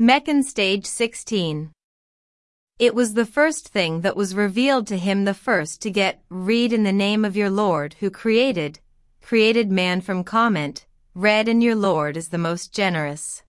Meccan Stage 16 It was the first thing that was revealed to him the first to get, read in the name of your Lord who created, created man from comment, read in your Lord is the most generous.